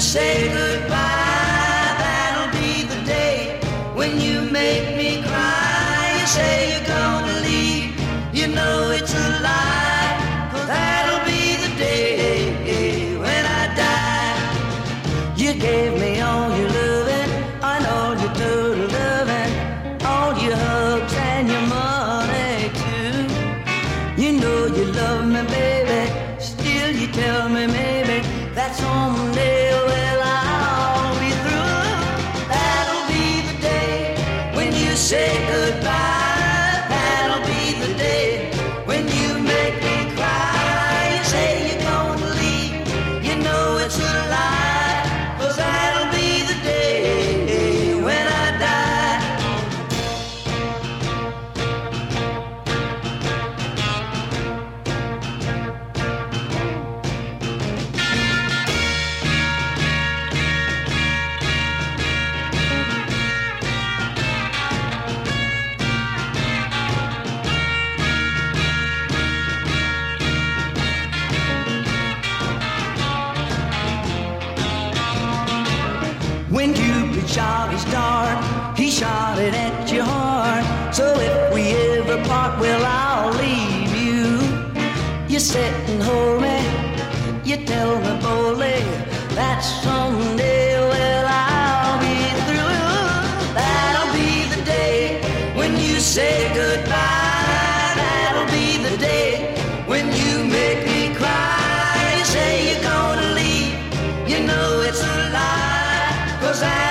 say goodbye. That'll be the day when you make me cry. You say you're gonna leave, you know it's a lie. 'Cause that'll be the day when I die. You gave me all your loving and all your total loving, all your hugs and your money too. You know you love me, baby. Still, you tell me maybe that someday, When Cupid shot his dart, he shot it at your heart. So if we ever part, well, I'll leave you. You sit and hold me, you tell me boldly that someday, well, I'll be through. That'll be the day when you say goodbye. That'll be the day when you make me cry. You say you're gonna leave, you know shine.